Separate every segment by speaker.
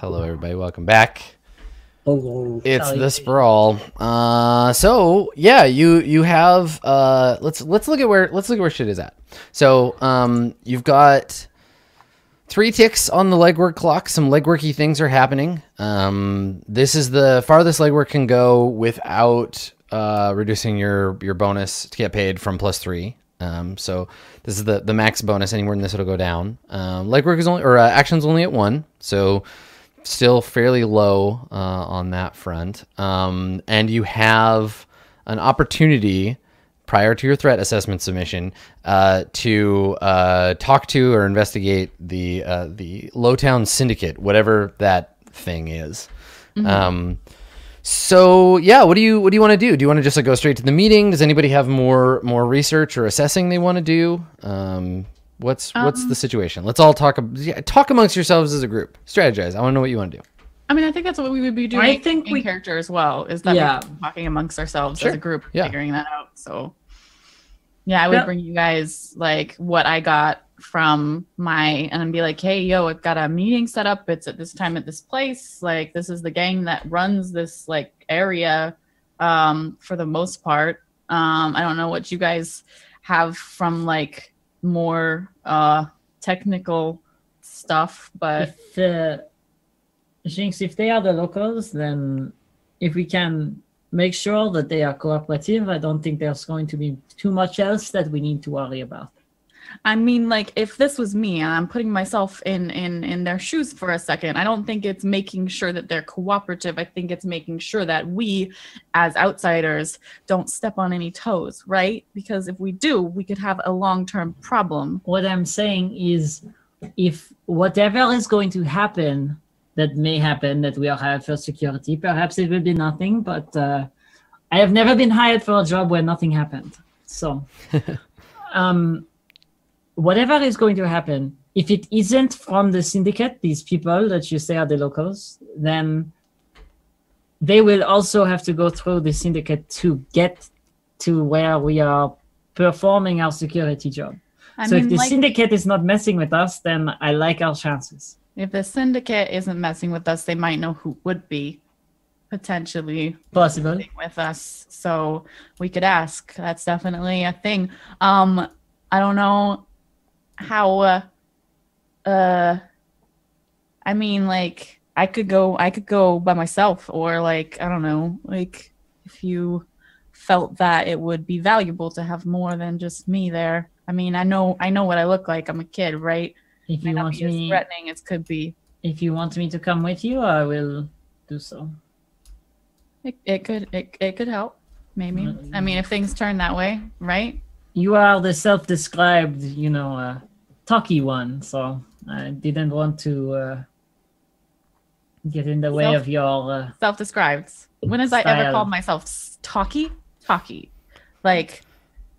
Speaker 1: Hello, everybody. Welcome back.
Speaker 2: Hello.
Speaker 1: It's the sprawl. Uh, so yeah, you you have uh, let's let's look at where let's look at where shit is at. So um, you've got three ticks on the legwork clock. Some legworky things are happening. Um, this is the farthest legwork can go without uh, reducing your your bonus to get paid from plus three. Um, so this is the the max bonus. Anywhere in this, it'll go down. Um, legwork is only or uh, actions only at one. So still fairly low uh, on that front. Um, and you have an opportunity prior to your threat assessment submission uh, to uh, talk to or investigate the uh, the Lowtown Syndicate, whatever that thing is. Um, so yeah, what do you what do you want to do? Do you want to just like, go straight to the meeting? Does anybody have more more research or assessing they want to do? Um, what's what's the situation? Let's all talk yeah, talk amongst yourselves as a group. Strategize. I want to know what you want to do.
Speaker 3: I mean, I think that's what we would be doing.
Speaker 2: I think
Speaker 3: in
Speaker 2: we-
Speaker 3: character as well is that
Speaker 2: Yeah.
Speaker 3: we're talking amongst ourselves
Speaker 1: Sure.
Speaker 3: as a group,
Speaker 1: Yeah.
Speaker 3: figuring that out. So, yeah, I would
Speaker 2: Yeah.
Speaker 3: bring you guys like what I got from my, and I'd be like, hey, yo, I've got a meeting set up. It's at this time at this place. Like, this is the gang that runs this like area, um, for the most part. Um, I don't know what you guys have from like more uh technical stuff, but
Speaker 2: if uh, Jinx, if they are the locals, then if we can make sure that they are cooperative, I don't think there's going to be too much else that we need to worry about.
Speaker 3: I mean, like if this was me, and I'm putting myself in in in their shoes for a second. I don't think it's making sure that they're cooperative. I think it's making sure that we, as outsiders, don't step on any toes, right? Because if we do, we could have a long term problem.
Speaker 2: What I'm saying is, if whatever is going to happen that may happen that we are hired for security, perhaps it will be nothing, but uh, I have never been hired for a job where nothing happened. So, um, whatever is going to happen, if it isn't from the syndicate, these people that you say are the locals, then they will also have to go through the syndicate to get to where we are performing our security job.
Speaker 3: I
Speaker 2: so
Speaker 3: mean,
Speaker 2: if the
Speaker 3: like,
Speaker 2: syndicate is not messing with us, then I like our chances.
Speaker 3: if the syndicate isn't messing with us, they might know who would be potentially
Speaker 2: Possible.
Speaker 3: messing with us. So we could ask. That's definitely a thing. Um, I don't know how. Uh, uh, I mean, like I could go. I could go by myself, or like I don't know, like if you felt that it would be valuable to have more than just me there. I mean, I know. I know what I look like. I'm a kid, right?
Speaker 2: If you want me,
Speaker 3: threatening as could be.
Speaker 2: if you want me to come with you, I will do so.
Speaker 3: It, it could. It, it could help. Maybe.
Speaker 2: Mm.
Speaker 3: I mean, if things turn that way, right?
Speaker 2: You are the self-described, you know, uh, talky one, so I didn't want to uh, get in the way
Speaker 3: Self-
Speaker 2: of your. Uh,
Speaker 3: self-described. When has I ever called myself s- talky? Talky. Like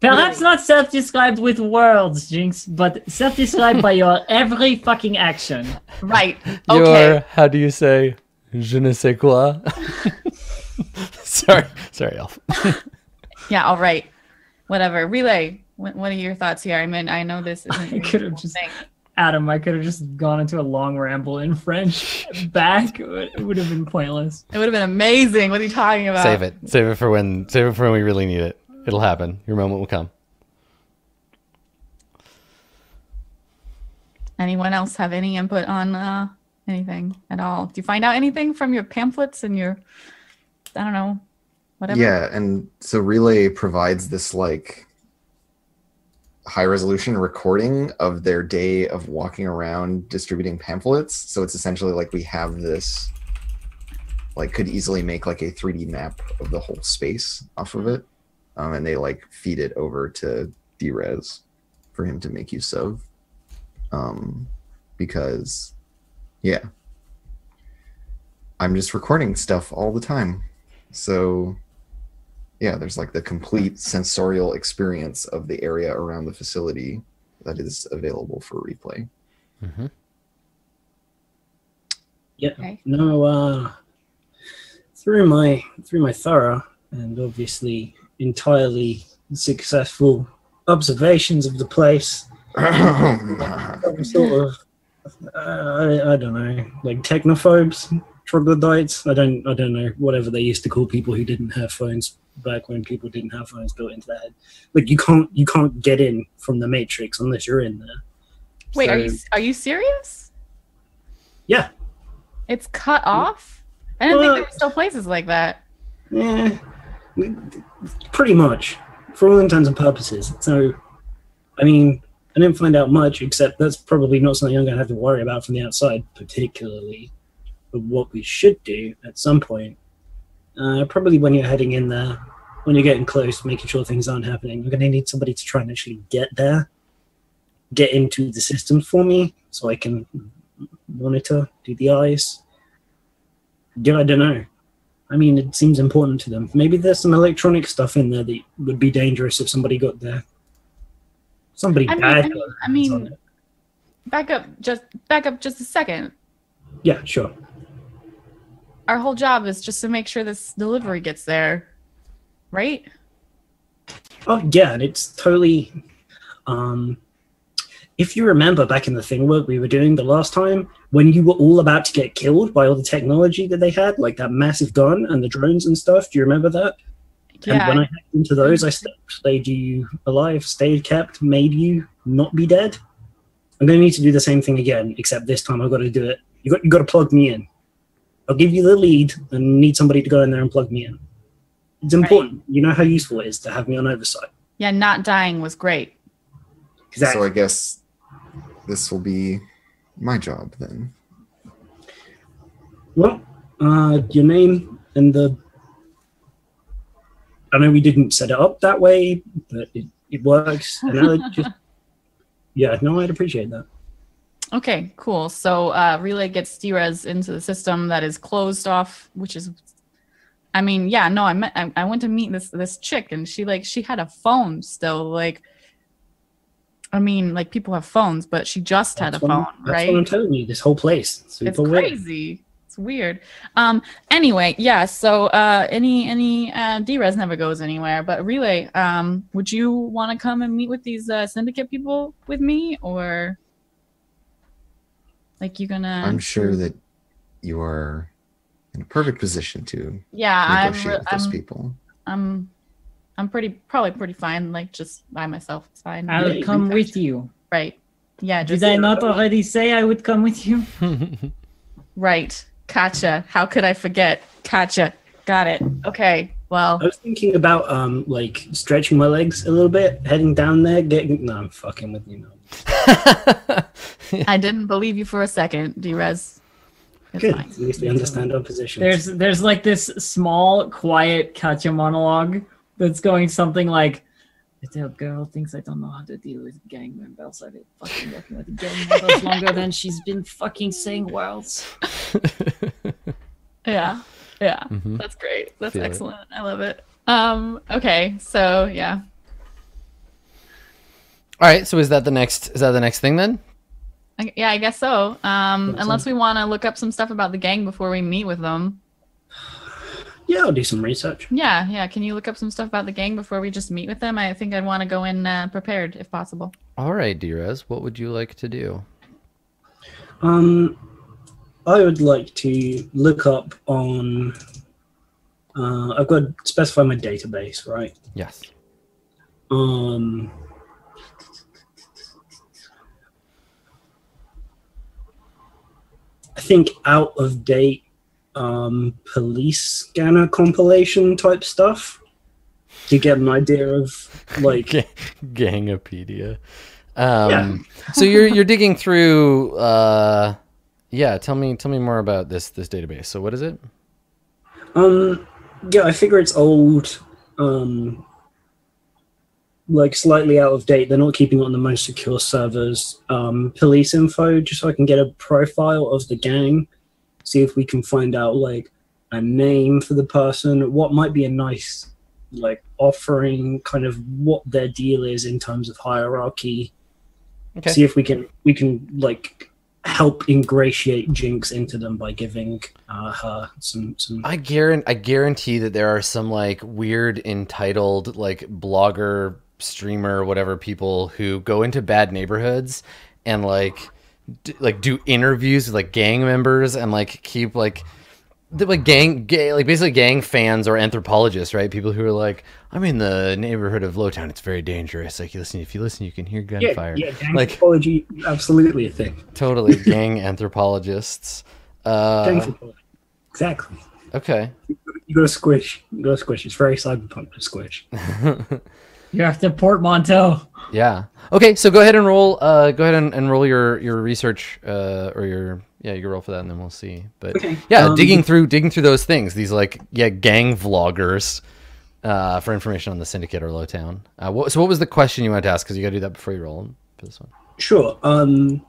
Speaker 2: perhaps
Speaker 3: Really?
Speaker 2: not self-described with words, Jinx, but self-described by your every fucking action.
Speaker 3: right. Okay.
Speaker 1: Your, how do you say, je ne sais quoi? sorry, sorry, Elf.
Speaker 3: Yeah, all right. Whatever. Relay. What, what are your thoughts here? I mean, I know this isn't
Speaker 2: I could have just-
Speaker 3: thing.
Speaker 2: Adam, I could have just gone into a long ramble in French back. It would have been pointless.
Speaker 3: It would have been amazing. What are you talking about?
Speaker 1: Save it. Save it for when. Save it for when we really need it. It'll happen. Your moment will come.
Speaker 3: Anyone else have any input on uh, anything at all? Do you find out anything from your pamphlets and your, I don't know, whatever?
Speaker 4: Yeah, and so Relay provides this like high resolution recording of their day of walking around distributing pamphlets. So it's essentially like we have this like could easily make like a 3D map of the whole space off of it. Um, and they like feed it over to Drez for him to make use of. Um because yeah. I'm just recording stuff all the time. So yeah, there's like the complete sensorial experience of the area around the facility that is available for replay.
Speaker 1: hmm
Speaker 5: Yeah.
Speaker 3: Okay.
Speaker 5: No, uh, through my through my thorough and obviously entirely successful observations of the place, I'm sort of uh, I, I don't know, like technophobes, troglodytes. I don't, I don't know, whatever they used to call people who didn't have phones back when people didn't have phones built into their head. Like you can't, you can't get in from the Matrix unless you're in there.
Speaker 3: Wait, are you are you serious?
Speaker 5: Yeah.
Speaker 3: It's cut off. I didn't think
Speaker 5: Well-
Speaker 3: there were still places like that.
Speaker 5: Yeah, pretty much, for all intents and purposes. So, I mean, I didn't find out much, except that's probably not something I'm going to have to worry about from the outside, particularly. But what we should do at some point, uh, probably when you're heading in there, when you're getting close, making sure things aren't happening, you're going to need somebody to try and actually get there, get into the system for me, so I can monitor, do the eyes. Yeah, I don't know. I mean, it seems important to them. Maybe there's some electronic stuff in there that would be dangerous if somebody got there. Somebody
Speaker 3: I mean-
Speaker 5: bad.
Speaker 3: I mean- I mean- Back up just back up just a second.
Speaker 5: yeah, sure.
Speaker 3: Our whole job is just to make sure this delivery gets there. Right?
Speaker 5: Oh, yeah, and it's totally. Um, if you remember back in the thing work we were doing the last time, when you were all about to get killed by all the technology that they had, like that massive gun and the drones and stuff, do you remember that? Yeah. And when I hacked into those, I st- stayed you alive, stayed kept, made you not be dead. I'm going to need to do the same thing again, except this time I've got to do it. You got you got to plug me in. I'll give you the lead and need somebody to go in there and plug me in. It's important. You know how useful it is to have me on oversight.
Speaker 3: Yeah, not dying was great.
Speaker 5: Exactly.
Speaker 4: So I guess this will be my job then.
Speaker 5: Well, uh, your name and the. I know we didn't set it up that way, but it, it works. And I just. Yeah, no, I'd appreciate that.
Speaker 3: Okay, cool. So uh, Relay gets Drez into the system that is closed off, which is, I mean, yeah, no, I met, I, I went to meet this this chick, and she like she had a phone still, like, I mean, like people have phones, but she just had a
Speaker 5: That's I'm-
Speaker 3: phone,
Speaker 5: That's
Speaker 3: right?
Speaker 5: what I'm telling you. This whole place.
Speaker 3: It's
Speaker 5: weird.
Speaker 3: crazy. It's weird. Um. Anyway, yeah. So, uh, any any uh, Drez never goes anywhere. But Relay, um, would you want to come and meet with these uh, syndicate people with me, or like you're gonna?
Speaker 4: I'm sure that you are in a perfect position to
Speaker 3: Yeah, I'm. re-
Speaker 4: with those
Speaker 3: I'm.
Speaker 4: people.
Speaker 3: I'm. I'm pretty probably pretty fine. Like just by myself, it's fine.
Speaker 2: I'll
Speaker 5: Yeah,
Speaker 2: come
Speaker 5: you
Speaker 2: with you.
Speaker 3: Right. Yeah. Just
Speaker 2: Did I not already say I would come with you?
Speaker 3: right. Gotcha. How could I forget? Gotcha. Got it. Okay. Well.
Speaker 5: I was thinking about um like stretching my legs a little bit, heading down there, getting. No, I'm fucking with you now.
Speaker 3: I didn't believe you for a second, Drez. It's
Speaker 5: Good.
Speaker 3: fine.
Speaker 5: At least we understand our position.
Speaker 2: There's there's like this small, quiet Katya monologue that's going something like, "Little girl thinks I don't know how to deal with gang members. I've been fucking working with gang members longer than she's been fucking saying words."
Speaker 3: Yeah. Yeah.
Speaker 1: Mhm.
Speaker 3: That's great. That's
Speaker 1: Feel it.
Speaker 3: excellent. I love it. Um, okay, so yeah.
Speaker 1: All right. So is that the next? Is that the next thing then?
Speaker 3: I, yeah, I guess so. Um,
Speaker 5: That's
Speaker 3: unless we want to look up some stuff about the gang before we meet with them.
Speaker 5: yeah, I'll do some research.
Speaker 3: Yeah, yeah. Can you look up some stuff about the gang before we just meet with them? I think I'd want to go in uh, prepared if possible.
Speaker 1: All right, Drez. What would you like to do?
Speaker 5: Um, I would like to look up on. Uh, I've got to specify my database, right?
Speaker 1: Yes.
Speaker 5: Um, I think out of date um, police scanner compilation type stuff to get an idea of like
Speaker 1: Ga- Gangopedia. Um, so you're you're digging through. Uh, yeah. Tell me tell me more about this this database. So what is it?
Speaker 5: Um, yeah, I figure it's old, um, like slightly out of date. They're not keeping it on the most secure servers. Um, police info, just so I can get a profile of the gang, see if we can find out like a name for the person, what might be a nice like offering, kind of what their deal is in terms of hierarchy.
Speaker 1: Okay.
Speaker 5: See if we can we can like help ingratiate Jinx into them by giving uh, her some some
Speaker 1: I guarantee I guarantee that there are some like weird entitled like blogger streamer whatever people who go into bad neighborhoods and like d- like do interviews with like gang members and like keep like like gang, gay, like basically gang fans or anthropologists, right? People who are like, I'm in the neighborhood of Lowtown. It's very dangerous. Like, you listen, if you listen, you can hear gunfire.
Speaker 5: yeah, gang
Speaker 1: like,
Speaker 5: anthropology, absolutely a thing.
Speaker 1: totally gang anthropologists. Uh,
Speaker 5: Gang. Exactly.
Speaker 1: okay.
Speaker 5: You got to squish. You got to squish. It's very cyberpunk to squish.
Speaker 2: You're after portmanteau.
Speaker 1: Yeah. Okay. So go ahead and roll. Uh, go ahead and, and roll your your research uh, or your yeah your roll for that, and then we'll see. But
Speaker 5: Okay,
Speaker 1: yeah,
Speaker 5: um,
Speaker 1: digging through digging through those things. These like yeah gang vloggers uh, for information on the syndicate or Lowtown. Uh, what, so what was the question you wanted to ask? Because you got to do that before you roll for this one.
Speaker 5: Sure. Um,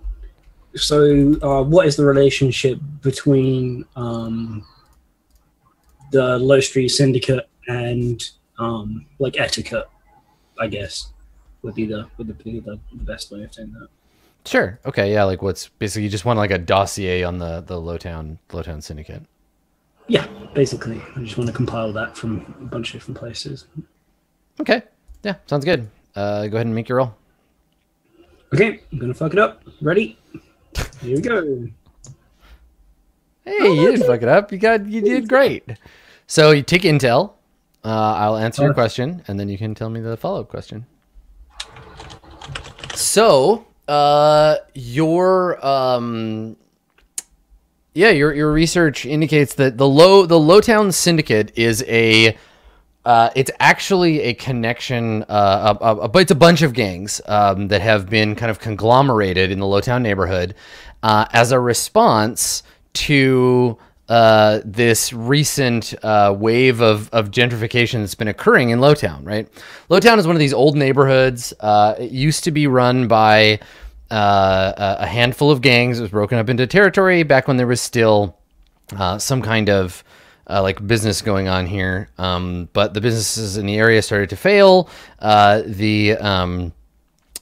Speaker 5: so, uh, what is the relationship between um, the Low Street Syndicate and um, like etiquette? I guess would be the would be the, the best way of saying that.
Speaker 1: Sure. Okay. Yeah. Like what's basically you just want like a dossier on the the Lowtown Lowtown syndicate.
Speaker 5: Yeah, basically, I just want to compile that from a bunch of different places.
Speaker 1: Okay. Yeah. Sounds good. Uh, go ahead and make your roll.
Speaker 5: Okay, I'm gonna fuck it up. Ready? Here we go.
Speaker 1: Hey, you didn't fuck it up. You got you did great. So you take intel. Uh, I'll answer your question, and then you can tell me the follow up question. So, uh, your um, yeah, your your research indicates that the low the Lowtown Syndicate is a uh, it's actually a connection. Uh, a, a, it's a bunch of gangs um, that have been kind of conglomerated in the Lowtown neighborhood uh, as a response to uh, this recent uh, wave of, of gentrification that's been occurring in Lowtown. Right, Lowtown is one of these old neighborhoods. Uh, it used to be run by uh, a handful of gangs. It was broken up into territory back when there was still uh, some kind of like business going on here. Um, but the businesses in the area started to fail. The um,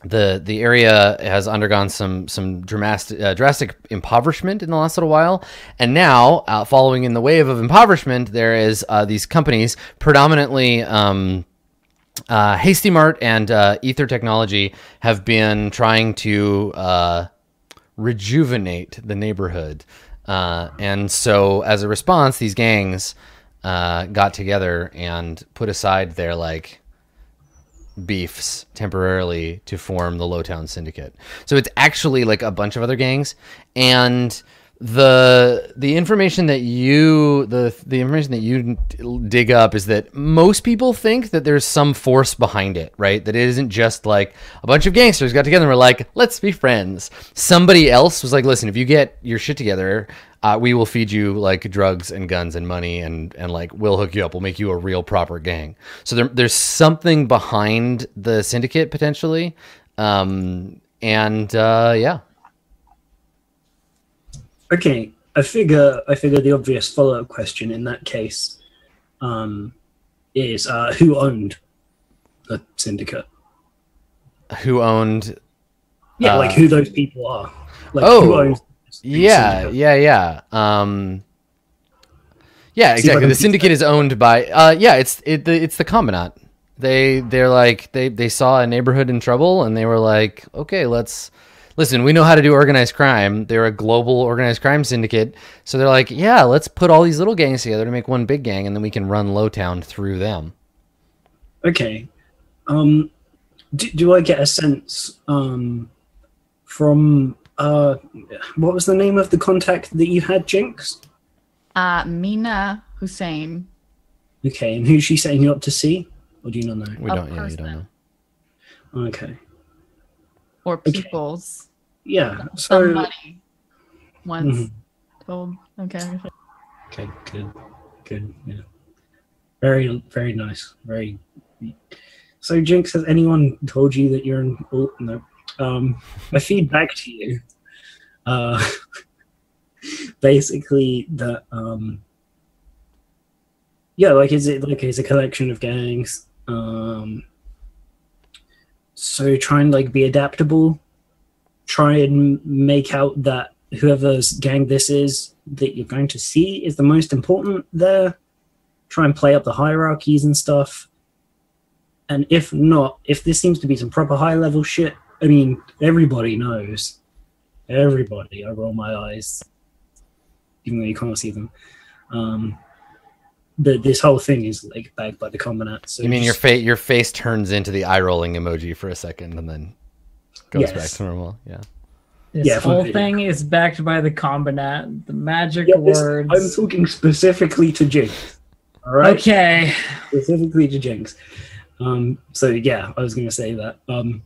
Speaker 1: the the area has undergone some some dramatic uh, drastic impoverishment in the last little while, and now uh, following in the wave of impoverishment, there is uh, these companies predominantly. Um, uh, Hasty Mart and uh, Ether Technology have been trying to uh, rejuvenate the neighborhood. And so, as a response, these gangs got together and put aside their like beefs temporarily to form the Lowtown Syndicate. So it's actually like a bunch of other gangs, and the the information that you the the information that you dig up is that most people think that there's some force behind it, right? That it isn't just like a bunch of gangsters got together and were like, let's be friends. Somebody else was like, listen, if you get your shit together, uh, we will feed you like drugs and guns and money and and like we'll hook you up. We'll make you a real proper gang. So there, there's something behind the syndicate potentially, um, and uh, yeah.
Speaker 5: Okay, I figure I figure the obvious follow up question in that case um, is uh, who owned the syndicate?
Speaker 1: Who owned
Speaker 5: Yeah,
Speaker 1: Uh,
Speaker 5: like who those people are. Like
Speaker 1: oh,
Speaker 5: who owns
Speaker 1: Yeah, yeah, yeah. Um, yeah,
Speaker 5: See if I
Speaker 1: exactly. The syndicate is owned by. Uh, yeah, it's it. The, it's the combinat. They they're like they they saw a neighborhood in trouble and they were like, okay, let's listen. We know how to do organized crime. They're a global organized crime syndicate, so they're like, yeah, let's put all these little gangs together to make one big gang, and then we can run Lowtown through them.
Speaker 5: Okay. Um, do, do I get a sense um, from uh, what was the name of the contact that you had, Jinx?
Speaker 3: Uh, Mina Hussein.
Speaker 5: Okay, and who's she setting you up to see? Or do you not know?
Speaker 1: We don't. Yeah, you don't know.
Speaker 5: Okay.
Speaker 3: or
Speaker 5: Okay.
Speaker 3: peoples.
Speaker 5: Yeah. So
Speaker 3: Somebody once
Speaker 5: Mhm.
Speaker 3: told. Okay.
Speaker 5: Okay, good, good. Yeah, very, very nice. Very. So, Jinx, has anyone told you that you're in? Oh no. Um, my feedback to you. Uh, basically that. Um. Yeah, like is it like it's a collection of gangs. Um. So try and like be adaptable. Try and make out that whoever's gang this is that you're going to see is the most important there. Try and play up the hierarchies and stuff. And if not, if this seems to be some proper high level shit, I mean, everybody knows. Everybody, I roll my eyes, even though you can't see them. Um, the, this whole thing is like backed by the combinat. So
Speaker 1: You mean your face your face turns into the eye rolling emoji for a second and then goes back to normal. Yeah.
Speaker 2: This
Speaker 5: Yeah,
Speaker 2: whole thing is backed by the combinat, the magic
Speaker 5: Yeah, this-
Speaker 2: words.
Speaker 5: I'm talking specifically to Jinx. All right.
Speaker 2: Okay.
Speaker 5: specifically to Jinx. Um, so yeah, I was going to say that. Um,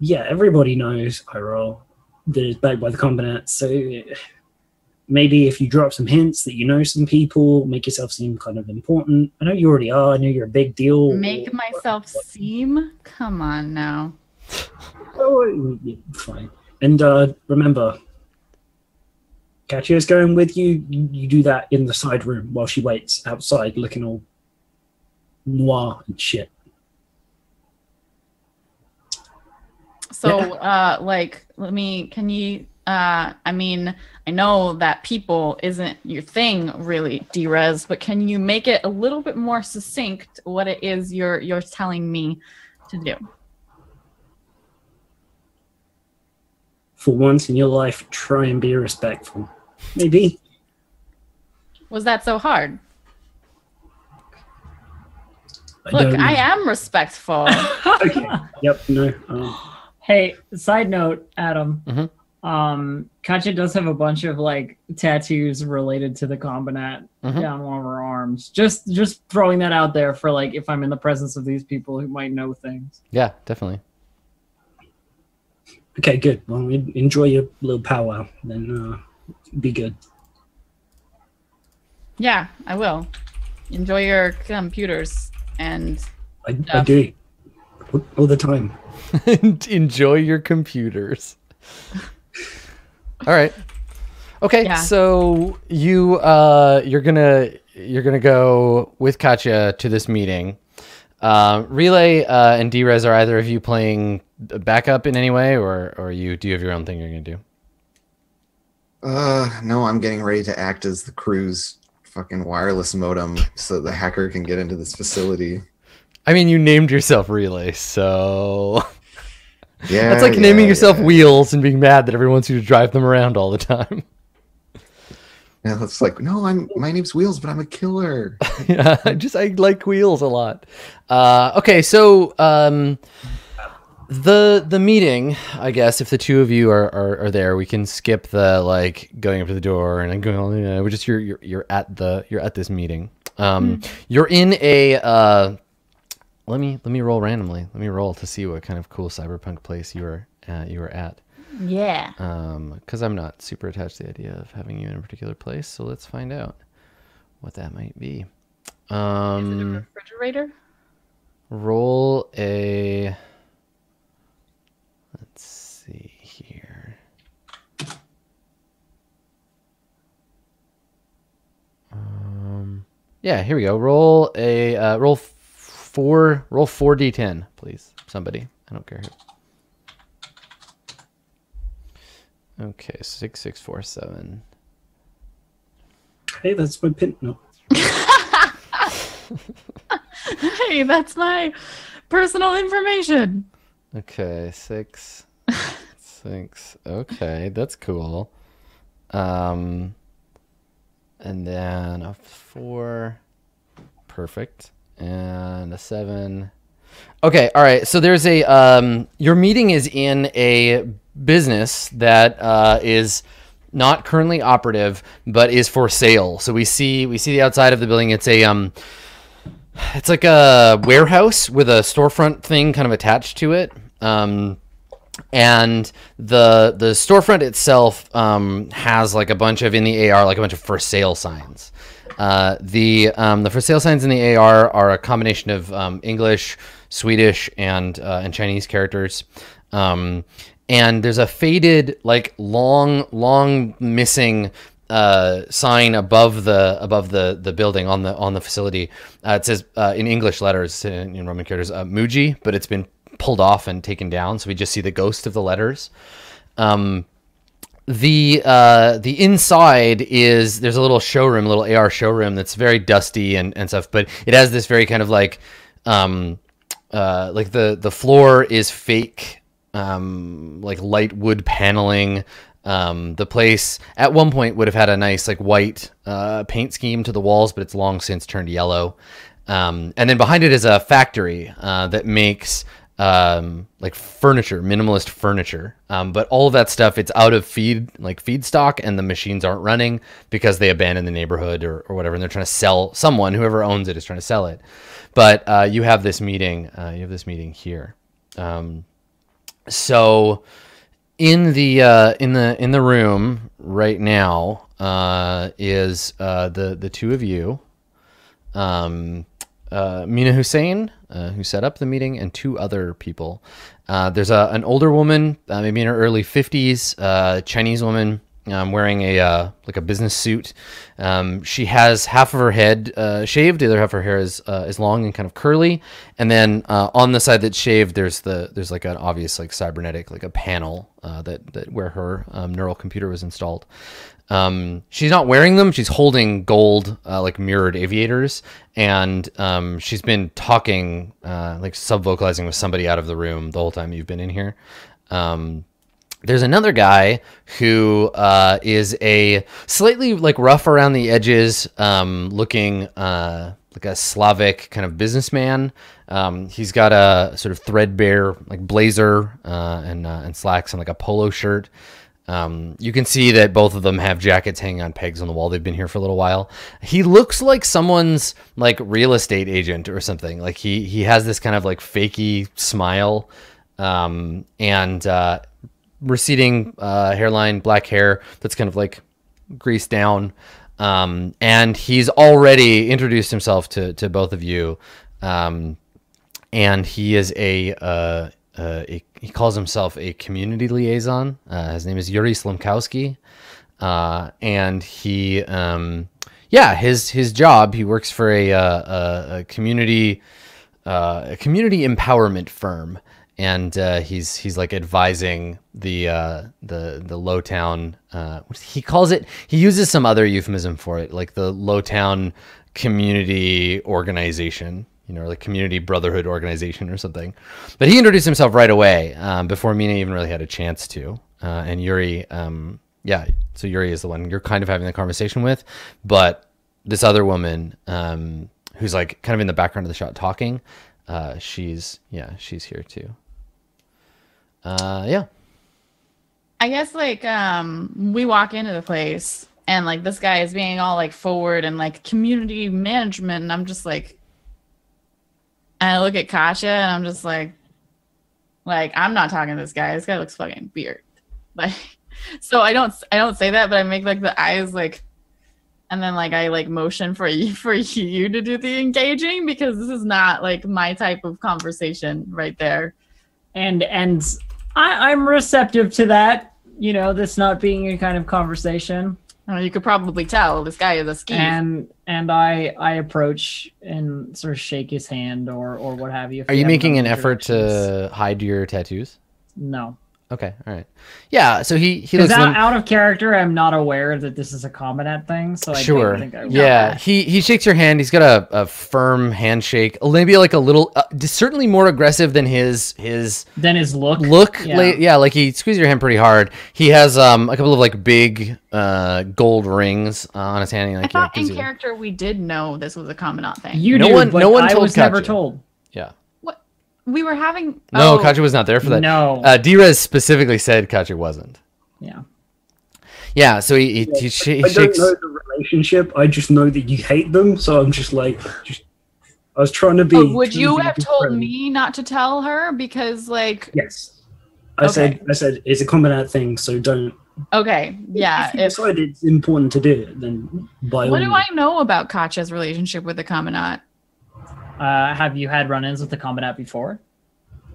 Speaker 5: yeah, everybody knows I roll that is backed by the combinat. So maybe if you drop some hints that you know some people, make yourself seem kind of important. I know you already are. I know you're a big deal.
Speaker 3: Make myself seem. Come on now.
Speaker 5: Oh, yeah, fine. And uh, remember, Katya's going with you. you. You do that in the side room while she waits outside, looking all noir and shit.
Speaker 3: So,
Speaker 5: Yeah.
Speaker 3: uh, like, let me, can you, uh, I mean, I know that people isn't your thing really, Drez, but can you make it a little bit more succinct what it is you're, you're telling me to do?
Speaker 5: For once in your life, try and be respectful. Maybe.
Speaker 3: Was that so hard?
Speaker 5: I
Speaker 3: Look, I am respectful.
Speaker 5: Okay. Yep. No. Um,
Speaker 2: Hey, side note, Adam.
Speaker 1: Mhm.
Speaker 2: Um, Katya does have a bunch of like tattoos related to the combinat
Speaker 1: Mhm.
Speaker 2: down one of her arms. Just just throwing that out there for like if I'm in the presence of these people who might know things.
Speaker 1: Yeah, definitely.
Speaker 5: okay. Good. Well, enjoy your little powwow. Then uh, be good.
Speaker 3: yeah, I will. Enjoy your computers and
Speaker 5: I, I do. All- All the time.
Speaker 1: Enjoy your computers. All right. Okay,
Speaker 3: Yeah.
Speaker 1: so you uh you're gonna you're gonna go with Katya to this meeting. Uh, Relay uh, and Drez are either of you playing backup in any way, or or you do you have your own thing you're gonna do?
Speaker 4: Uh, no, I'm getting ready to act as the crew's fucking wireless modem so the hacker can get into this facility.
Speaker 1: I mean, you named yourself Relay, so
Speaker 4: Yeah,
Speaker 1: that's like
Speaker 4: yeah,
Speaker 1: naming yourself
Speaker 4: yeah.
Speaker 1: Wheels and being mad that everyone wants you to drive them around all the time.
Speaker 4: Yeah, it's like, no, I'm my name's Wheels, but I'm a killer.
Speaker 1: yeah, I just I like wheels a lot. Uh, okay, so um, the the meeting, I guess, if the two of you are, are, are there, we can skip the like going up to the door and then going. Oh, yeah, we're just you're, you're you're at the you're at this meeting. Um, you're in a. Uh, let me let me roll randomly. Let me roll to see what kind of cool cyberpunk place you were uh, you were at.
Speaker 3: yeah.
Speaker 1: Um, because I'm not super attached to the idea of having you in a particular place. So let's find out what that might be. Um,
Speaker 3: Refrigerator?
Speaker 1: roll a. Let's see here. Um, yeah, here we go. Roll a uh, roll four. Roll four d10, please. Somebody. I don't care who. Okay, six, six, four, seven.
Speaker 5: Hey, that's my pin. No.
Speaker 3: Hey, that's my personal information.
Speaker 1: Okay, six, six. Okay, that's cool. Um, and then a four, perfect, and a seven. Okay, all right. So there's a um, your meeting is in a business that uh, is not currently operative, but is for sale. So we see we see the outside of the building. It's a um, it's like a warehouse with a storefront thing kind of attached to it. Um, and the the storefront itself um, has like a bunch of in the AR like a bunch of for sale signs. Uh, the um, the for sale signs in the AR are a combination of um, English, Swedish, and uh, and Chinese characters. Um, and there's a faded like long long missing uh, sign above the above the the building on the on the facility. Uh, it says uh, in English letters in, in Roman characters Muji, but it's been pulled off and taken down, so we just see the ghost of the letters. Um, the uh, the inside is there's a little showroom, a little AR showroom that's very dusty and, and stuff, but it has this very kind of like um, uh, like the the floor is fake um, like light wood paneling. Um, the place at one point would have had a nice like white uh, paint scheme to the walls, but it's long since turned yellow. Um, and then behind it is a factory uh, that makes um, like furniture, minimalist furniture. Um, but all of that stuff, it's out of feed, like feedstock, and the machines aren't running because they abandoned the neighborhood or, or whatever, and they're trying to sell. Someone, whoever owns it, is trying to sell it. But uh, you have this meeting. Uh, you have this meeting here. Um, so in the uh, in the in the room right now uh, is uh, the the two of you, um, uh, Mina Hussein, uh, who set up the meeting, and two other people. Uh, there's a an older woman, uh, maybe in her early fifties, uh, Chinese woman. Um, wearing a uh, like a business suit. Um, she has half of her head uh, shaved, the other half of her hair is uh, is long and kind of curly, and then uh, on the side that's shaved, there's the there's like an obvious like cybernetic like a panel uh, that that where her um, neural computer was installed. Um, she's not wearing them. She's holding gold, uh, like mirrored aviators, and um, she's been talking, uh, like sub vocalizing with somebody out of the room the whole time you've been in here. Um, there's another guy who uh, is a slightly like rough around the edges, um, looking uh, like a Slavic kind of businessman. Um, he's got a sort of threadbare like blazer uh, and uh, and slacks and like a polo shirt. Um, you can see that both of them have jackets hanging on pegs on the wall. They've been here for a little while. He looks like someone's like real estate agent or something. Like he he has this kind of like fakey smile, um, and uh, receding uh, hairline, black hair that's kind of like greased down. Um, and he's already introduced himself to to both of you. Um, and he is a, uh, uh, a he calls himself a community liaison. Uh, his name is Yuri Slimkowski, uh, and he um, yeah his his job he works for a uh, a, a community a community empowerment firm, and uh, he's he's like advising the uh, the the Lowtown. Uh, he calls it. He uses some other euphemism for it, like the Lowtown community organization. You know, like community brotherhood organization or something. But he introduced himself right away um, before Mina even really had a chance to. Uh, and Yuri, um, yeah, so Yuri is the one you're kind of having the conversation with, but this other woman um, who's like kind of in the background of the shot talking, uh, she's yeah, she's here too. Uh, yeah.
Speaker 3: I guess like um we walk into the place and like this guy is being all like forward and like community management and I'm just like and I look at Katya and I'm just like like I'm not talking to this guy. This guy looks fucking weird. Like so I don't I don't say that but I make like the eyes like and then like I like motion for you for you to do the engaging because this is not like my type of conversation right there.
Speaker 2: and and I, I'm receptive to that. You know, this not being a kind of conversation,
Speaker 3: I you could probably tell this guy is a ski.
Speaker 2: and and I I approach and sort of shake his hand or or what have you.
Speaker 1: Are you making an effort to hide your tattoos?
Speaker 2: No,
Speaker 1: Okay, all right. Yeah, so he he looks.
Speaker 2: out,
Speaker 1: them-
Speaker 2: out of character, I'm not aware that this is a combat thing. So I
Speaker 1: sure.
Speaker 2: think I would.
Speaker 1: yeah, he he shakes your hand. He's got a, a firm handshake, maybe like a little, uh, certainly more aggressive than his his
Speaker 2: Then his look.
Speaker 1: look.
Speaker 2: Yeah.
Speaker 1: Yeah. yeah, like he squeezes your hand pretty hard. He has um a couple of like big uh gold rings uh, on his hand. and,
Speaker 3: I
Speaker 1: Like, yeah,
Speaker 3: thought
Speaker 1: gives
Speaker 3: in
Speaker 1: you-
Speaker 3: character we did know this was a combinat thing.
Speaker 2: You
Speaker 1: No
Speaker 2: do,
Speaker 1: one-
Speaker 2: but
Speaker 1: no one
Speaker 2: I
Speaker 1: told
Speaker 2: was never told.
Speaker 1: yeah.
Speaker 3: What we were having.
Speaker 1: No,
Speaker 3: oh,
Speaker 1: Katja was not there for that.
Speaker 2: No.
Speaker 1: Uh, Drez specifically said Katja wasn't.
Speaker 2: Yeah.
Speaker 1: Yeah, so he he, he, sh- he
Speaker 5: I don't know the relationship. I just know that you hate them, so I'm just like, just. I was trying to be.
Speaker 3: But would you
Speaker 5: trying
Speaker 3: have told
Speaker 5: friendly.
Speaker 3: me not to tell her because, like,
Speaker 5: Yes. I
Speaker 3: Okay.
Speaker 5: said. I said it's a combinat thing, so don't.
Speaker 3: okay, yeah.
Speaker 5: If you
Speaker 3: If,
Speaker 5: decide it's important to do it, then by
Speaker 3: what
Speaker 5: all
Speaker 3: do I know about Katja's relationship with the combinat?
Speaker 2: Uh, have you had run-ins with the combinat before?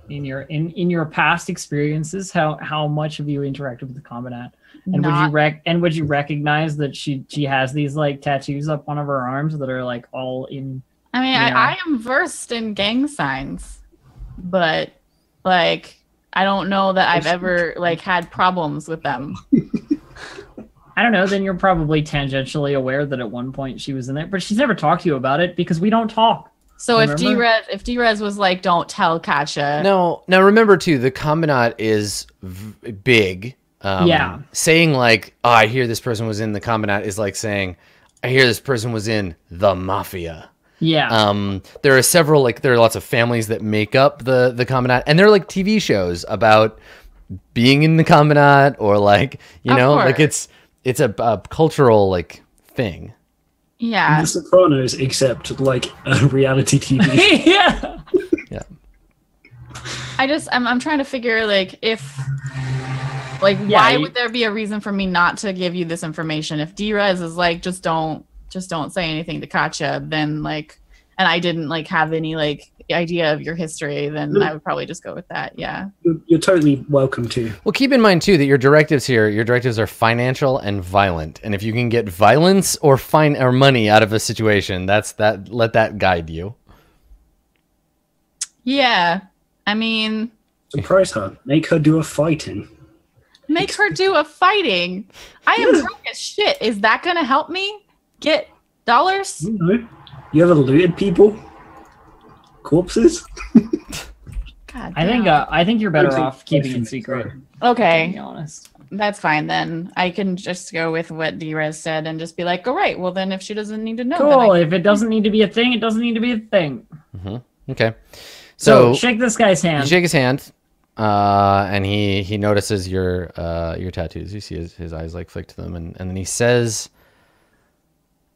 Speaker 2: In your in in your past experiences, how how much have you interacted with the combinat? And would you rec and would you recognize that she she has these like tattoos up one of her arms that are like all in
Speaker 3: I mean,
Speaker 2: Yeah.
Speaker 3: I, I am versed in gang signs, but like, I don't know that I've ever like had problems with them.
Speaker 2: I don't know, then you're probably tangentially aware that at one point she was in there, but she's never talked to you about it because we don't talk.
Speaker 3: So if
Speaker 2: Remember?
Speaker 3: Drez if Drez was like, "Don't tell Katja,"
Speaker 1: No, now remember too, the combinat is big. Um,
Speaker 2: Yeah.
Speaker 1: Saying like, "Oh, I hear this person was in the combinat," is like saying, "I hear this person was in the mafia."
Speaker 2: Yeah.
Speaker 1: Um, there are several like there are lots of families that make up the the combinat, and there are like TV shows about being in the combinat or like you
Speaker 3: Of
Speaker 1: know like it's it's a, a cultural like thing.
Speaker 3: Yeah.
Speaker 5: The Sopranos, except like a reality TV.
Speaker 2: yeah. yeah.
Speaker 3: I just I'm I'm trying to figure like if like
Speaker 2: Yeah,
Speaker 3: why
Speaker 2: you-
Speaker 3: would there be a reason for me not to give you this information if Drez is like just don't just don't say anything to Katya then like and I didn't like have any like idea of your history then
Speaker 5: No.
Speaker 3: I would probably just go with that yeah
Speaker 5: You're, you're totally welcome to.
Speaker 1: Well, keep in mind too that your directives here, your directives are financial and violent, and if you can get violence or fine or money out of a situation, that's that. Let that guide you.
Speaker 3: yeah I mean
Speaker 5: Surprise her. Make her do a fighting.
Speaker 3: make her do a fighting I am broke as shit is that gonna help me get dollars
Speaker 5: You know. You ever looted people? Corpses?
Speaker 3: God
Speaker 2: I think uh, I think you're better off keeping it secret. To
Speaker 3: okay
Speaker 2: be honest.
Speaker 3: That's fine then. I can just go with what Drez said and just be like, all right, well then if she doesn't need to know, then
Speaker 2: Cool.
Speaker 3: I-
Speaker 2: If it doesn't need to be a thing, it doesn't need to be a thing.
Speaker 1: Okay.
Speaker 2: So,
Speaker 1: So,
Speaker 2: shake this guy's
Speaker 1: you
Speaker 2: hand.
Speaker 1: shake his hand, uh, and he he notices your uh, your tattoos. You see his, his eyes like flick to them, and, and then he says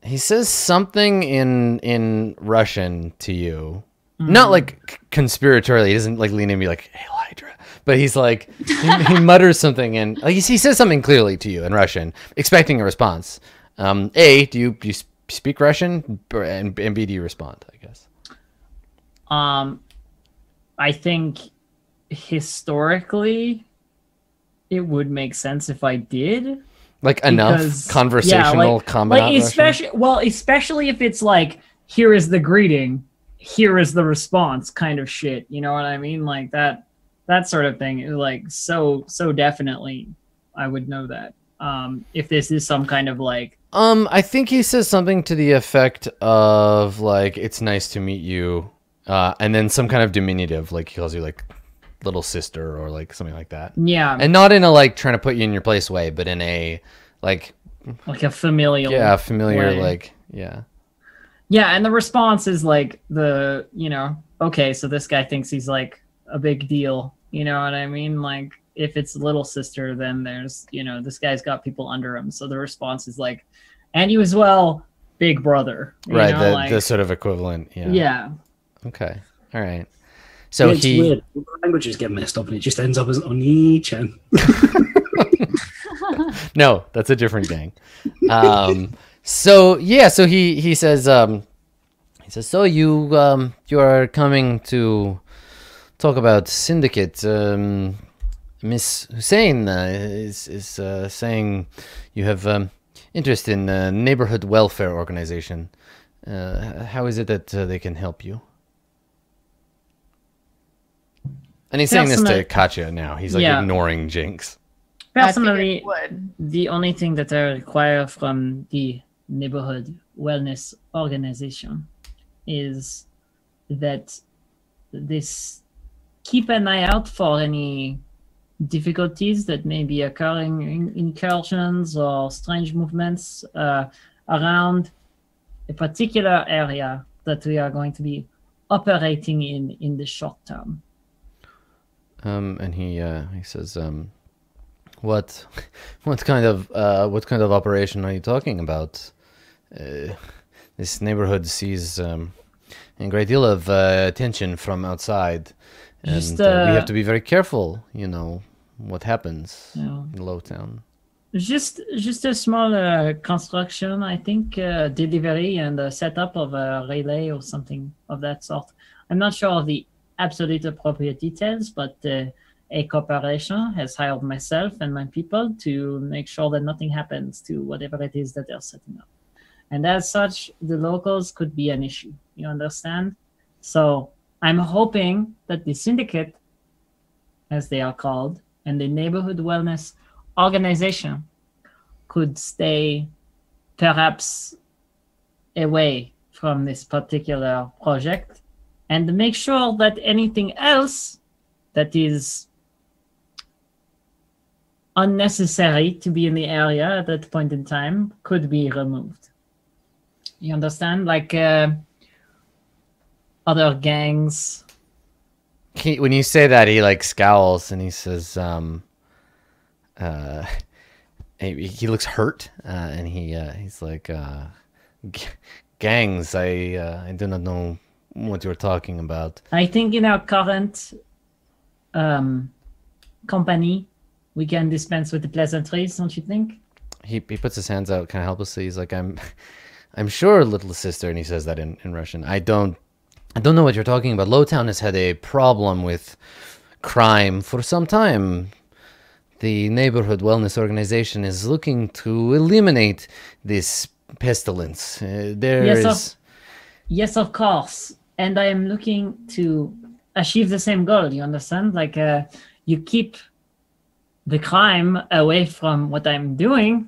Speaker 1: he says something in in Russian to you. Not like c- conspiratorially. He doesn't like lean in and be like, "Hey, Hydra," but he's like he, he mutters something and like, he, he says something clearly to you in Russian, expecting a response. Um, a, do you do you speak Russian, and, and B, do you respond? I guess.
Speaker 2: Um, I think historically, it would make sense if I did.
Speaker 1: Like enough
Speaker 2: because-
Speaker 1: conversational
Speaker 2: yeah, like,
Speaker 1: combat.
Speaker 2: like especially well, especially if it's like here is the greeting, here is the response, kind of shit. You know what I mean? Like that, that sort of thing. Like so, so definitely, I would know that. Um, if this is some kind of like
Speaker 1: Um, I think he says something to the effect of like, "It's nice to meet you," uh, and then some kind of diminutive, like he calls you like little sister or like something like that,
Speaker 2: yeah,
Speaker 1: and not in a like trying to put you in your place way, but in a like
Speaker 2: like a familial.
Speaker 1: yeah familiar
Speaker 2: way.
Speaker 1: like yeah
Speaker 2: Yeah, and the response is like the you know okay, so this guy thinks he's like a big deal. You know what I mean? Like if it's little sister, then there's you know this guy's got people under him. So the response is like, and you as well, big brother. You
Speaker 1: right
Speaker 2: know,
Speaker 1: the
Speaker 2: like-
Speaker 1: the sort of equivalent yeah
Speaker 2: yeah.
Speaker 1: okay all right so
Speaker 5: it's
Speaker 1: he
Speaker 5: weird. Languages get messed up and it just ends up as Oni-chan.
Speaker 1: no that's a different gang um so yeah so he he says um he says so you um you are coming to talk about syndicate um miss hussein uh, is is uh, saying you have um interest in uh, neighborhood welfare organization uh, how is it that uh, they can help you and he's saying this to
Speaker 2: Personally-
Speaker 1: Katya now. He's like
Speaker 2: Yeah.
Speaker 1: ignoring Jinx.
Speaker 2: Personally, the only thing that I require from the neighborhood wellness organization is that this keep an eye out for any difficulties that may be occurring in incursions or strange movements uh, around a particular area that we are going to be operating in in the short term.
Speaker 1: Um, and he uh, he says, um, "What, what kind of uh, what kind of operation are you talking about? Uh, this neighborhood sees um, a great deal of uh, attention from outside, and
Speaker 2: Just,
Speaker 1: uh, we
Speaker 2: uh,
Speaker 1: have to be very careful. You know what happens
Speaker 2: know,
Speaker 1: in Lowtown.
Speaker 2: Just just a small uh, construction, I think, uh, delivery and a setup of a relay or something of that sort. I'm not sure of the absolute appropriate details, but uh, a corporation has hired myself and my people to make sure that nothing happens to whatever it is that they're setting up. And as such, the locals could be an issue. You understand? So I'm hoping that the syndicate, as they are called, and the neighborhood wellness organization could stay perhaps away from this particular project and make sure that anything else that is unnecessary to be in the area at that point in time could be removed. You understand? Like uh, other gangs.
Speaker 1: He, when you say that, he like scowls and he says, um, uh, he, he looks hurt, uh, and he uh, he's like, uh, "G- gangs. I uh, I do not know what you're talking about.
Speaker 2: I think in our current um, company, we can dispense with the pleasantries, don't you think?
Speaker 1: He he puts his hands out kind of helplessly. He's like, I'm, I'm sure, little sister, and he says that in, in Russian. I don't, I don't know what you're talking about. Lowtown has had a problem with crime for some time. The neighborhood wellness organization is looking to eliminate this pestilence. Uh, there
Speaker 2: Yes,
Speaker 1: is-
Speaker 2: of- Yes, of course. And I am looking to achieve the same goal. You understand? Like, uh, you keep the crime away from what I'm doing,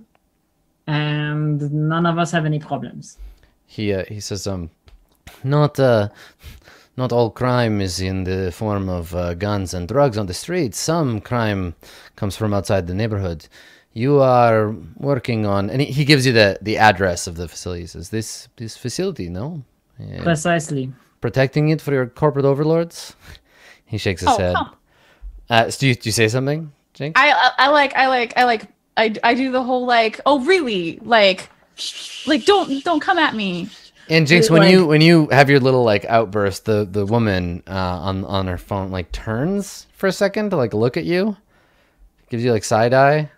Speaker 2: and none of us have any problems.
Speaker 1: he uh, he says, um, not uh, not all crime is in the form of uh, guns and drugs on the streets. Some crime comes from outside the neighborhood. You are working on, and he, he gives you the the address of the facility. He says, this this facility, no, Yeah.
Speaker 2: Precisely.
Speaker 1: protecting it for your corporate overlords. He shakes his
Speaker 3: Oh,
Speaker 1: head.
Speaker 3: oh.
Speaker 1: Uh, so do you do you say something, Jinx?
Speaker 3: I, I I like I like I like I I do the whole like oh really like like don't don't come at me.
Speaker 1: And Jinx,
Speaker 2: It,
Speaker 1: when you when you have your little like outburst, the the woman uh, on on her phone like turns for a second to like look at you, gives you like side eye,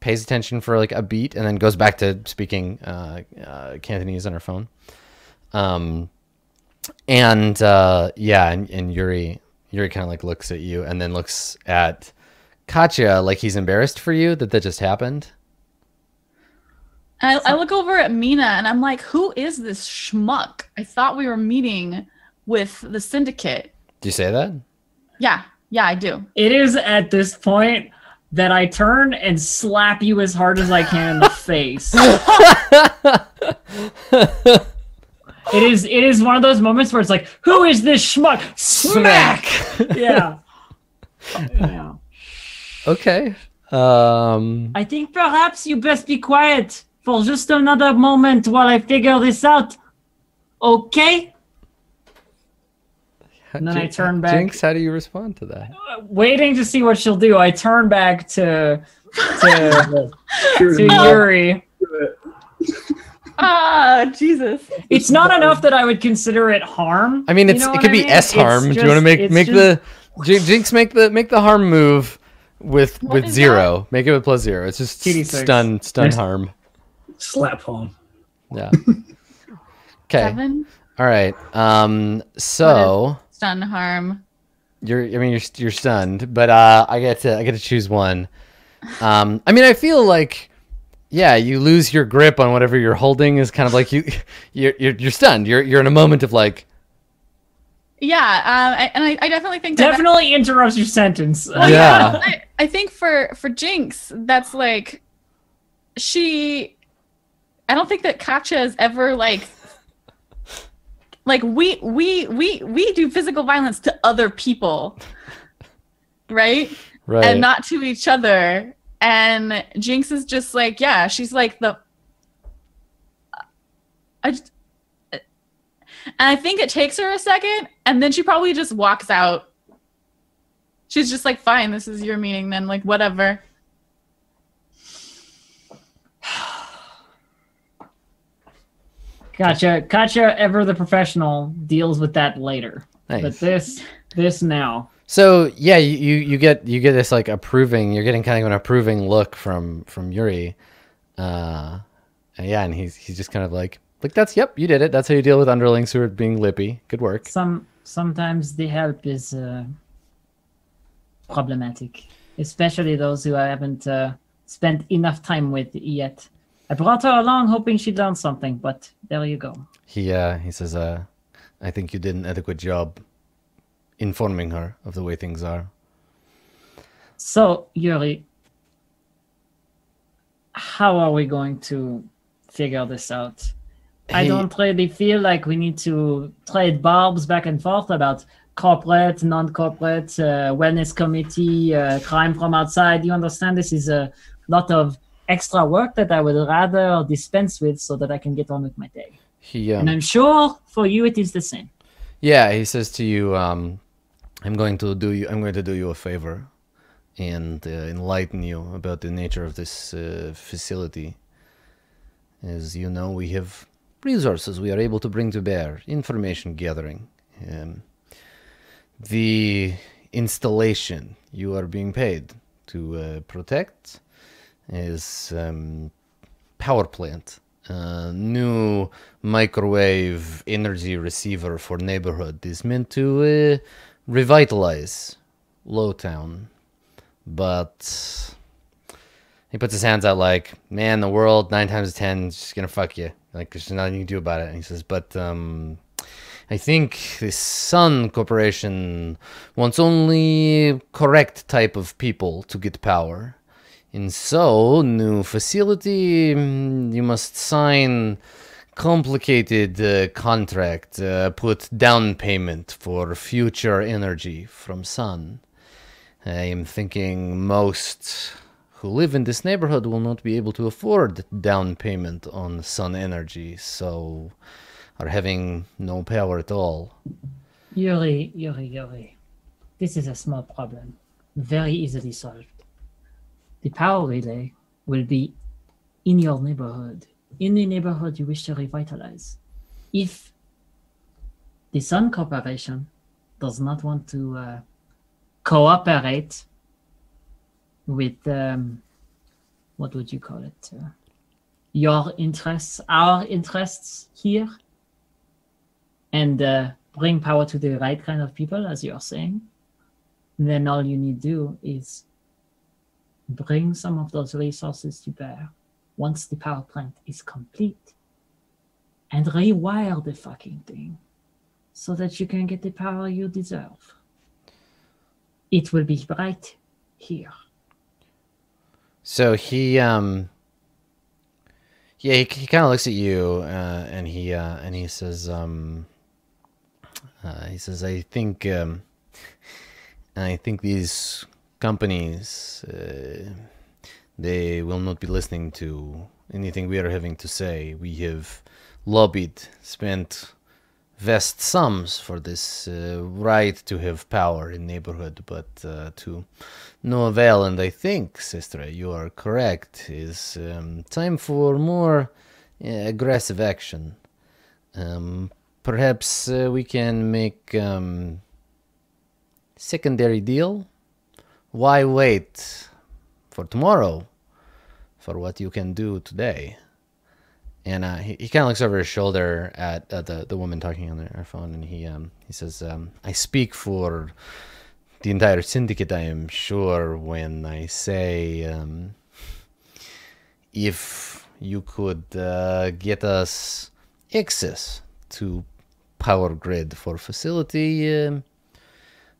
Speaker 1: pays attention for like a beat, and then goes back to speaking uh, uh, Cantonese on her phone. Um, and uh, yeah, and, and Yuri Yuri kind of like looks at you and then looks at Katya like he's embarrassed for you that that just happened.
Speaker 3: I, I look over at Mina and I'm like, who is this schmuck? I thought we were meeting with the syndicate.
Speaker 1: Do you say that?
Speaker 3: Yeah, yeah, I do.
Speaker 2: It is at this point that I turn and slap you as hard as I can in the face. it is it is one of those moments where it's like, who is this schmuck? Smack! yeah. yeah.
Speaker 1: Okay. Um.
Speaker 2: I think perhaps you best be quiet for just another moment while I figure this out. Okay? And then I turn back.
Speaker 1: Jinx, how do you respond to that?
Speaker 2: Waiting to see what she'll do, I turn back to to, to Yuri.
Speaker 3: Ah, Jesus.
Speaker 2: It's not enough that I would consider it harm.
Speaker 1: I mean,
Speaker 2: you know
Speaker 1: it could
Speaker 2: I
Speaker 1: be? S harm.
Speaker 2: It's
Speaker 1: Do you want to make
Speaker 2: it's
Speaker 1: make
Speaker 2: just-
Speaker 1: the Jinx make the make the harm move with
Speaker 3: What
Speaker 1: with
Speaker 3: is
Speaker 1: zero? Make it with plus zero. It's just
Speaker 2: TD6.
Speaker 1: stun stun
Speaker 5: There's-
Speaker 1: harm.
Speaker 5: slap palm.
Speaker 1: Yeah. Okay. All right. Um. So
Speaker 3: Stun harm.
Speaker 1: you're I mean you're you're stunned, but uh, I get to I get to choose one. Um. I mean, I feel like. Yeah, you lose your grip on whatever you're holding is kind of like you, you're, you're you're stunned. You're you're in a moment of like,
Speaker 3: Yeah, um, I, and I, I definitely think that
Speaker 2: Definitely interrupts your sentence.
Speaker 3: Well,
Speaker 1: Yeah.
Speaker 3: I, I think for for Jinx, that's like she. I don't think that Katya has ever like. Like we we we we do physical violence to other people, right?
Speaker 1: right.
Speaker 3: And not to each other. And Jinx is just like, yeah, she's like the. I just. And I think it takes her a second, and then she probably just walks out She's just like, fine, this is your meeting then, like, whatever.
Speaker 2: Gotcha. Gotcha. Ever the professional deals with that later.
Speaker 1: Nice.
Speaker 2: But this, this now.
Speaker 1: So yeah, you, you you get you get this like approving. You're getting kind of an approving look from from Yuri. Uh, and yeah, and he's he's just kind of like like that's yep, you did it. That's how you deal with underlings who are being lippy. Good work.
Speaker 2: Some sometimes the help is uh, problematic, especially those who I haven't uh, spent enough time with yet. I brought her along hoping she'd learn something, but there you go.
Speaker 1: He uh he says uh, I think you did an adequate job informing her of the way things are.
Speaker 2: So, Yuri, how are we going to figure this out? I
Speaker 1: Hey-
Speaker 2: don't really feel like we need to trade barbs back and forth about corporate, non-corporate, uh, wellness committee, uh, crime from outside. You understand? This is a lot of extra work that I would rather dispense with so that I can get on with my day.
Speaker 1: He um,
Speaker 2: And I'm sure for you it is the same.
Speaker 1: Yeah, he says to you, um, "I'm going to do you. I'm going to do you a favor, and uh, enlighten you about the nature of this uh, facility. As you know, we have resources we are able to bring to bear, information gathering. Um, the installation you are being paid to uh, protect is um, power plant." uh, new microwave energy receiver for neighborhood is meant to uh, revitalize Lowtown. But he puts his hands out like, man, the world nine times ten is just gonna fuck you. Like there's nothing you can do about it. And he says, but um, I think the Sun Corporation wants only correct type of people to get power. And so, new facility, mm, you must sign complicated uh, contract, uh, put down payment for future energy from Sun. I am thinking most who live in this neighborhood will not be able to afford down payment on Sun energy, so are having no power at all.
Speaker 2: Yuri, Yuri, Yuri. This is a small problem, very easily solved. The power relay will be in your neighborhood, in the neighborhood you wish to revitalize. If the Sun Corporation does not want to uh, cooperate with, um, what would you call it? Uh, your interests, our interests here, and uh, bring power to the right kind of people, as you're saying, then all you need to do is bring some of those resources to bear once the power plant is complete and rewire the fucking thing so that you can get the power you deserve. It will be right here.
Speaker 1: So he um yeah, he, he kind of looks at you uh, and he uh, and he says um uh, he says I think um I think these companies uh, they will not be listening to anything we are having to say. We have lobbied, spent vast sums for this uh, right to have power in neighborhood, but uh, to no avail. And I think, sister, you are correct. Is um, time for more uh, aggressive action. Um, perhaps uh, we can make um, secondary deal. Why wait for tomorrow for what you can do today? And uh, he, he kind of looks over his shoulder at, the, the woman talking on her phone and he um, he says um, I speak for the entire syndicate I am sure when I say um, if you could uh, get us access to power grid for facility um,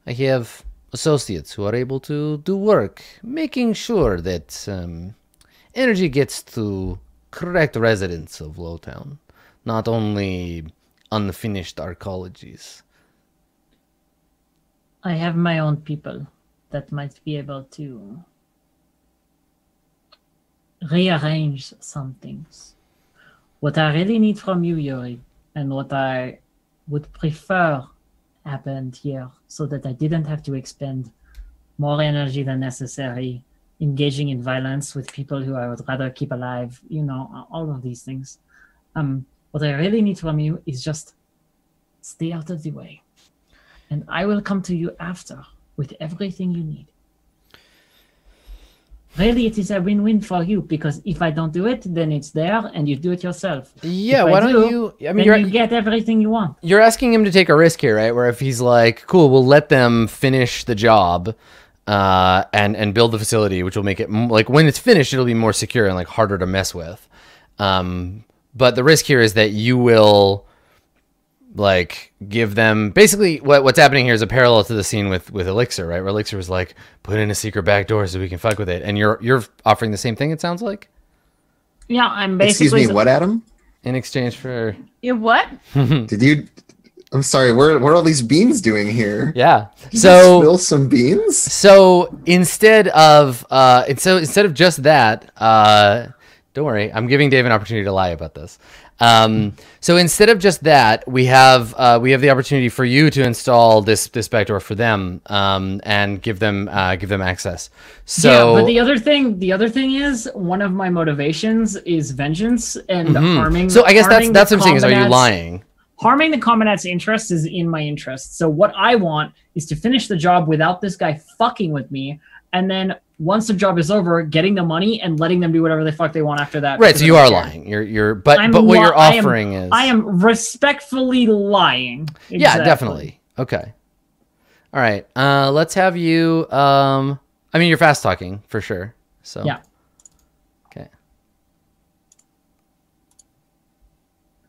Speaker 1: I have associates who are able to do work making sure that um, energy gets to correct residents of Lowtown, not only unfinished arcologies.
Speaker 2: I have my own people that might be able to rearrange some things. What I really need from you, Yuri, and what I would prefer happened here so that I didn't have to expend more energy than necessary engaging in violence with people who I would rather keep alive, you know, all of these things. Um, what I really need from you is just stay out of the way. And I will come to you after with everything you need. Really, it is a win win for you because if I don't do it, then it's there and you do it yourself.
Speaker 1: Yeah, why don't
Speaker 2: do,
Speaker 1: you? I mean, you're,
Speaker 2: you get everything you want.
Speaker 1: you're asking him to take a risk here, right? Where if he's like, "Cool, we'll let them finish the job," uh, and and build the facility, which will make it like when it's finished, it'll be more secure and like harder to mess with. Um, but the risk here is that you will like give them basically what what's happening here is a parallel to the scene with with Elixir, right? Where Elixir was like, "Put in a secret back door so we can fuck with it," and you're you're offering the same thing. It sounds like
Speaker 2: Yeah, I'm basically.
Speaker 4: Excuse me, what, Adam?
Speaker 1: in exchange for
Speaker 3: You what?
Speaker 4: Did you I'm sorry. What what are all these beans doing here?
Speaker 1: Yeah.
Speaker 4: Did you
Speaker 1: So
Speaker 4: spill some beans.
Speaker 1: so instead of uh, and so instead of just that, uh, don't worry, I'm giving Dave an opportunity to lie about this. Um, so instead of just that, we have uh, we have the opportunity for you to install this this backdoor for them um, and give them uh, give them access. So
Speaker 2: yeah, but the other thing, the other thing is one of my motivations is vengeance and
Speaker 1: Mhm.
Speaker 2: harming.
Speaker 1: so I guess that's that's
Speaker 2: the
Speaker 1: what I'm saying is, are you lying?
Speaker 2: Harming the Combinat's interests is in my interest. So what I want is to finish the job without this guy fucking with me, and then once the job is over, getting the money and letting them do whatever the fuck they want after that.
Speaker 1: Right. So you are lying. You're you're but
Speaker 2: I'm
Speaker 1: but what
Speaker 2: li-
Speaker 1: you're
Speaker 2: I am-
Speaker 1: offering is
Speaker 2: I am respectfully lying.
Speaker 1: Yeah, definitely. Okay. All right. Uh, let's have you. Um, I mean, you're fast talking for sure. So
Speaker 2: Yeah.
Speaker 1: Okay.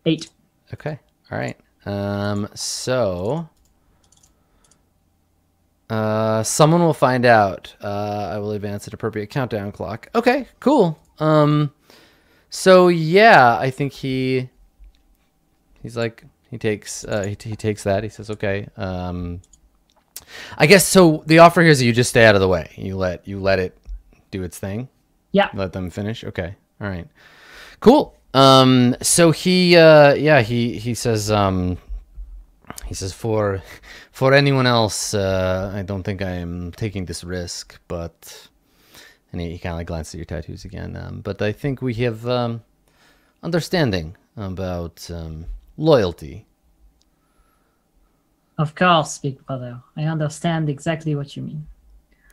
Speaker 2: Eight.
Speaker 1: Okay. All right. Um, so. Uh, someone will find out. Uh, I will advance an appropriate countdown clock. Okay, cool. Um, so yeah, I think he. He's like he takes uh, he, he takes that. He says, okay. Um, I guess so. The offer here is that you just stay out of the way. You let you let it do its thing.
Speaker 2: Yeah.
Speaker 1: Let them finish. Okay. All right. Cool. Um. So he. Uh. Yeah. He. He says. Um. He says for, for anyone else, uh, I don't think I am taking this risk, but, and he, he kind of like glances at your tattoos again. Um, but I think we have um, understanding about um, loyalty.
Speaker 2: Of course, big brother. I understand exactly what you mean.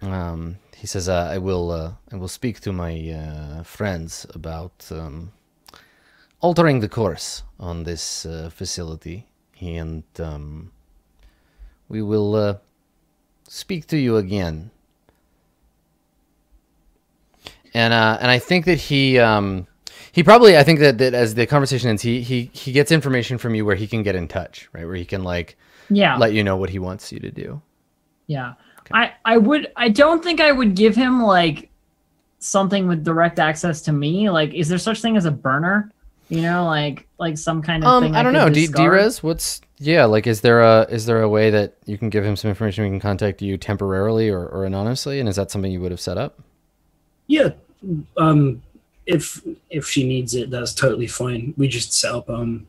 Speaker 1: Um, he says, uh, "I will, uh, I will speak to my uh, friends about um, altering the course on this uh, facility, and um, we will uh, speak to you again." And uh, and I think that he um, he probably I think that, that as the conversation ends, he he he gets information from you where he can get in touch, right? Where he can like
Speaker 2: Yeah.
Speaker 1: let you know what he wants you to do.
Speaker 2: Yeah. I I would I don't think I would give him like something with direct access to me. Like is there such thing as a burner? You know, like like some kind of
Speaker 1: Um,
Speaker 2: thing
Speaker 1: I don't know. D-
Speaker 2: discard?
Speaker 1: Drez, what's yeah? Like, is there a is there a way that you can give him some information? We can contact you temporarily or, or anonymously, and is that something you would have set up?
Speaker 5: Yeah. Um, if if she needs it, that's totally fine. We just set up um,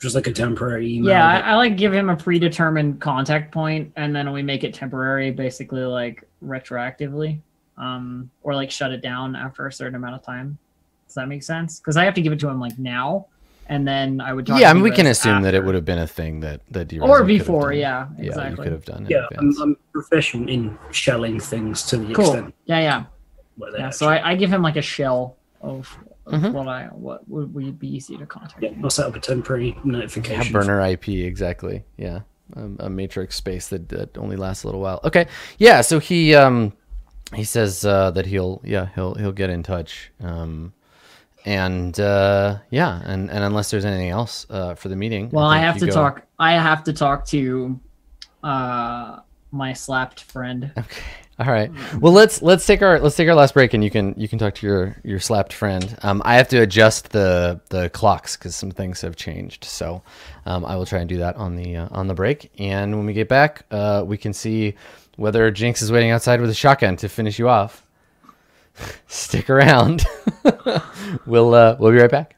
Speaker 5: just like a temporary email.
Speaker 2: Yeah, I, I like give him a predetermined contact point and then we make it temporary, basically like retroactively. Um, or like shut it down after a certain amount of time. Does that make sense? Because I have to give it to him like now, and then I would talk.
Speaker 1: yeah,
Speaker 2: to
Speaker 1: I mean, we can assume that it would have been a thing that that Drez
Speaker 2: or before,
Speaker 1: done.
Speaker 2: yeah,
Speaker 1: yeah, you could have done. In
Speaker 5: yeah, I'm,
Speaker 1: advance.
Speaker 5: I'm proficient in shelling things to the
Speaker 2: Cool.
Speaker 5: extent
Speaker 2: Yeah, yeah, yeah. So I, I give him like a shell of, of
Speaker 1: Mhm.
Speaker 2: what I what would, would be easy to contact.
Speaker 5: yeah,
Speaker 2: me.
Speaker 5: I'll set up a temporary
Speaker 1: yeah,
Speaker 5: notification.
Speaker 1: burner IP exactly. Yeah, um, a matrix space that, that only lasts a little while. Okay, yeah. So he um he says uh, that he'll yeah he'll he'll get in touch. Um, and uh, yeah, and, and unless there's anything else uh, for the meeting,
Speaker 2: Well, I,
Speaker 1: think
Speaker 2: have to
Speaker 1: go-
Speaker 2: talk. I have to talk to uh my slapped friend.
Speaker 1: Okay. All right. Well, let's let's take our let's take our last break, and you can you can talk to your your slapped friend. Um, I have to adjust the the clocks because some things have changed, so um, I will try and do that on the uh, on the break. And when we get back, uh, we can see whether Jinx is waiting outside with a shotgun to finish you off. Stick around. we'll uh, we'll be right back.